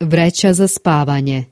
Vreća za spavanje.